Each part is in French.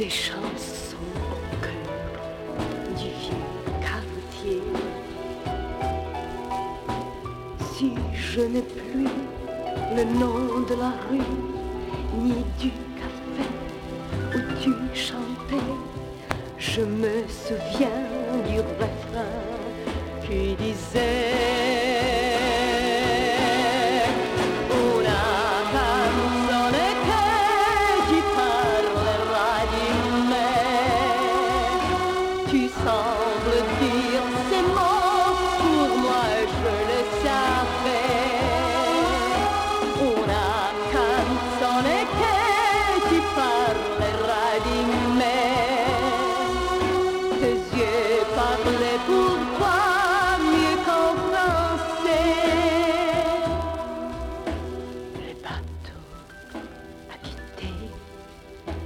des chansons au cœur du vieux quartier. Si je n'ai plus le nom de la rue, ni du café où tu chantais, je me souviens du refrain qui disait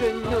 Trên